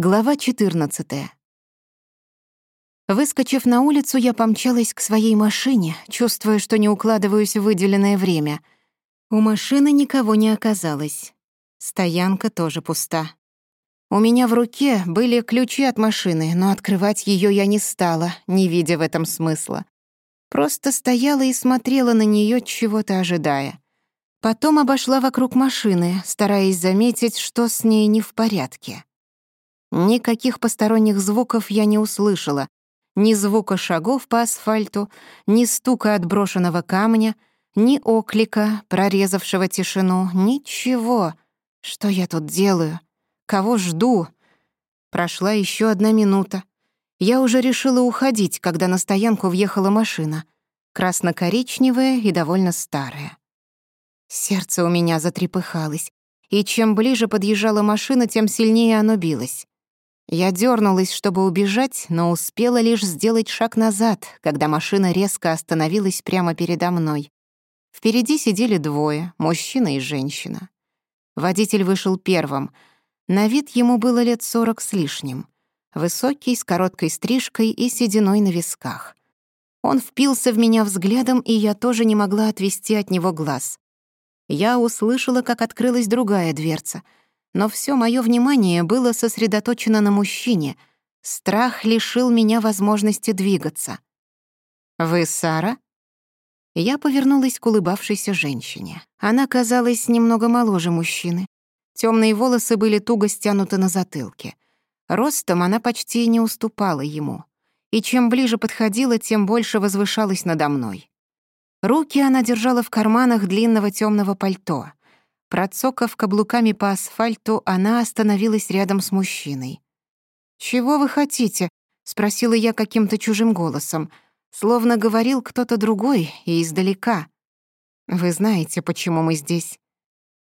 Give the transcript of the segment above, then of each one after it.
Глава 14. Выскочив на улицу, я помчалась к своей машине, чувствуя, что не укладываюсь в выделенное время. У машины никого не оказалось. Стоянка тоже пуста. У меня в руке были ключи от машины, но открывать ее я не стала, не видя в этом смысла. Просто стояла и смотрела на нее, чего-то ожидая. Потом обошла вокруг машины, стараясь заметить, что с ней не в порядке. Никаких посторонних звуков я не услышала. Ни звука шагов по асфальту, ни стука отброшенного камня, ни оклика, прорезавшего тишину, ничего. Что я тут делаю? Кого жду? Прошла еще одна минута. Я уже решила уходить, когда на стоянку въехала машина. Красно-коричневая и довольно старая. Сердце у меня затрепыхалось, и чем ближе подъезжала машина, тем сильнее оно билось. Я дернулась, чтобы убежать, но успела лишь сделать шаг назад, когда машина резко остановилась прямо передо мной. Впереди сидели двое, мужчина и женщина. Водитель вышел первым. На вид ему было лет сорок с лишним. Высокий, с короткой стрижкой и сединой на висках. Он впился в меня взглядом, и я тоже не могла отвести от него глаз. Я услышала, как открылась другая дверца — но все мое внимание было сосредоточено на мужчине. Страх лишил меня возможности двигаться. «Вы Сара?» Я повернулась к улыбавшейся женщине. Она казалась немного моложе мужчины. Темные волосы были туго стянуты на затылке. Ростом она почти не уступала ему. И чем ближе подходила, тем больше возвышалась надо мной. Руки она держала в карманах длинного темного пальто — Процокав каблуками по асфальту, она остановилась рядом с мужчиной. «Чего вы хотите?» — спросила я каким-то чужим голосом, словно говорил кто-то другой и издалека. «Вы знаете, почему мы здесь?»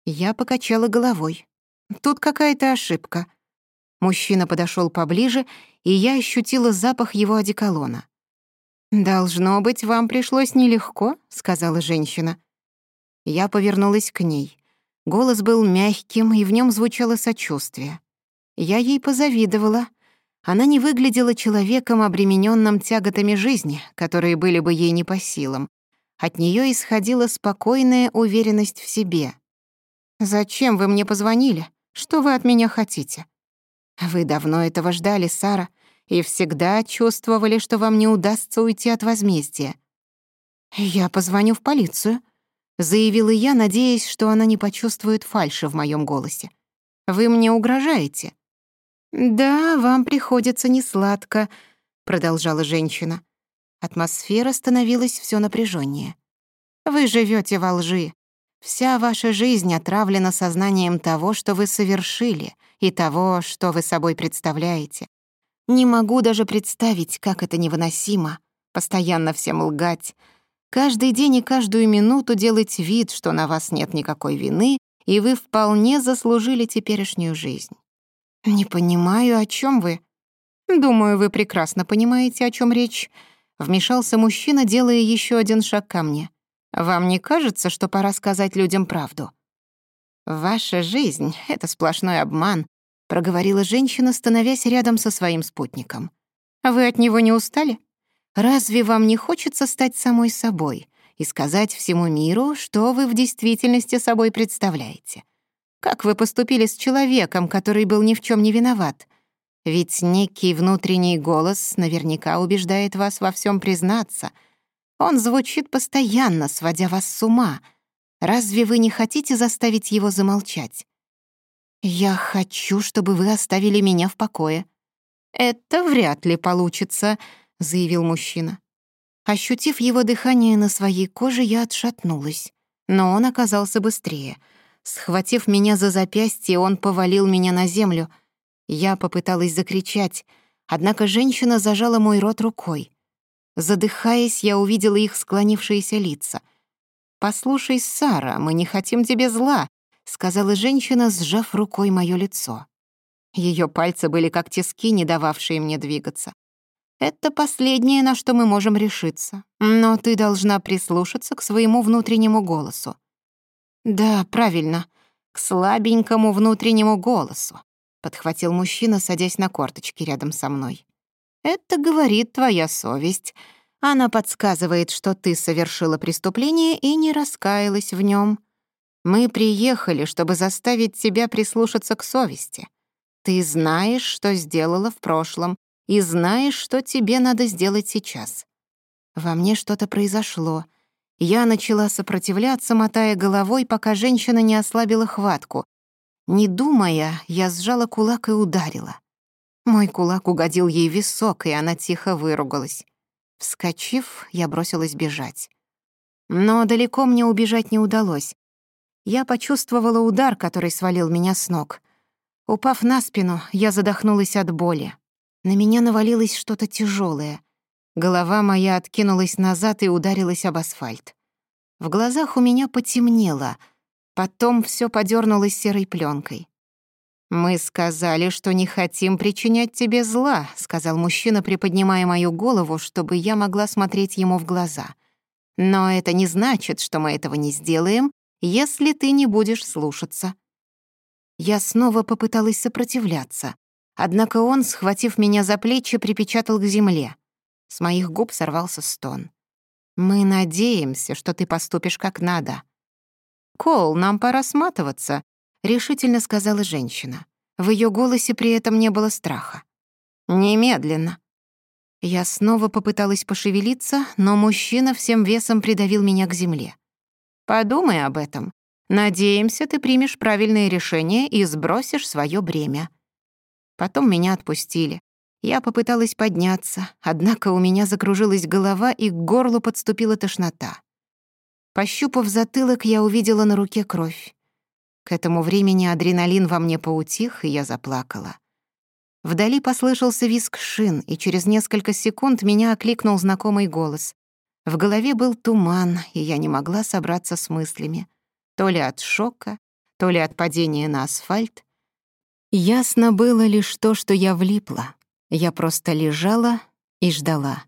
Я покачала головой. «Тут какая-то ошибка». Мужчина подошел поближе, и я ощутила запах его одеколона. «Должно быть, вам пришлось нелегко», — сказала женщина. Я повернулась к ней. Голос был мягким, и в нем звучало сочувствие. Я ей позавидовала. Она не выглядела человеком, обремененным тяготами жизни, которые были бы ей не по силам. От нее исходила спокойная уверенность в себе. «Зачем вы мне позвонили? Что вы от меня хотите?» «Вы давно этого ждали, Сара, и всегда чувствовали, что вам не удастся уйти от возмездия». «Я позвоню в полицию», заявила я, надеясь, что она не почувствует фальши в моем голосе. Вы мне угрожаете? Да, вам приходится несладко, продолжала женщина. Атмосфера становилась все напряженнее. Вы живете во лжи. Вся ваша жизнь отравлена сознанием того, что вы совершили, и того, что вы собой представляете. Не могу даже представить, как это невыносимо — постоянно всем лгать, Каждый день и каждую минуту делать вид, что на вас нет никакой вины, и вы вполне заслужили теперешнюю жизнь. Не понимаю, о чем вы. Думаю, вы прекрасно понимаете, о чем речь. Вмешался мужчина, делая еще один шаг ко мне. Вам не кажется, что пора сказать людям правду? Ваша жизнь — это сплошной обман, проговорила женщина, становясь рядом со своим спутником. Вы от него не устали? Разве вам не хочется стать самой собой и сказать всему миру, что вы в действительности собой представляете? Как вы поступили с человеком, который был ни в чем не виноват? Ведь некий внутренний голос наверняка убеждает вас во всем признаться. Он звучит постоянно, сводя вас с ума. Разве вы не хотите заставить его замолчать? «Я хочу, чтобы вы оставили меня в покое». «Это вряд ли получится», заявил мужчина. Ощутив его дыхание на своей коже, я отшатнулась, но он оказался быстрее. Схватив меня за запястье, он повалил меня на землю. Я попыталась закричать, однако женщина зажала мой рот рукой. Задыхаясь, я увидела их склонившиеся лица. «Послушай, Сара, мы не хотим тебе зла», — сказала женщина, сжав рукой моё лицо. Её пальцы были как тиски, не дававшие мне двигаться. Это последнее, на что мы можем решиться. Но ты должна прислушаться к своему внутреннему голосу. Да, правильно, к слабенькому внутреннему голосу, подхватил мужчина, садясь на корточки рядом со мной. Это говорит твоя совесть. Она подсказывает, что ты совершила преступление и не раскаялась в нем. Мы приехали, чтобы заставить тебя прислушаться к совести. Ты знаешь, что сделала в прошлом, и знаешь, что тебе надо сделать сейчас. Во мне что-то произошло. Я начала сопротивляться, мотая головой, пока женщина не ослабила хватку. Не думая, я сжала кулак и ударила. Мой кулак угодил ей в висок, и она тихо выругалась. Вскочив, я бросилась бежать. Но далеко мне убежать не удалось. Я почувствовала удар, который свалил меня с ног. Упав на спину, я задохнулась от боли на меня навалилось что-то тяжелое. Голова моя откинулась назад и ударилась об асфальт. В глазах у меня потемнело, потом все подернулось серой пленкой. «Мы сказали, что не хотим причинять тебе зла», — сказал мужчина, приподнимая мою голову, чтобы я могла смотреть ему в глаза. «Но это не значит, что мы этого не сделаем, если ты не будешь слушаться». Я снова попыталась сопротивляться, Однако он, схватив меня за плечи, припечатал к земле. С моих губ сорвался стон. «Мы надеемся, что ты поступишь как надо». «Кол, нам пора сматываться», — решительно сказала женщина. В ее голосе при этом не было страха. «Немедленно». Я снова попыталась пошевелиться, но мужчина всем весом придавил меня к земле. «Подумай об этом. Надеемся, ты примешь правильное решение и сбросишь свое бремя», Потом меня отпустили. Я попыталась подняться, однако у меня закружилась голова и к горлу подступила тошнота. Пощупав затылок, я увидела на руке кровь. К этому времени адреналин во мне поутих, и я заплакала. Вдали послышался визг шин, и через несколько секунд меня окликнул знакомый голос. В голове был туман, и я не могла собраться с мыслями. То ли от шока, то ли от падения на асфальт, Ясно было лишь то, что я влипла. Я просто лежала и ждала.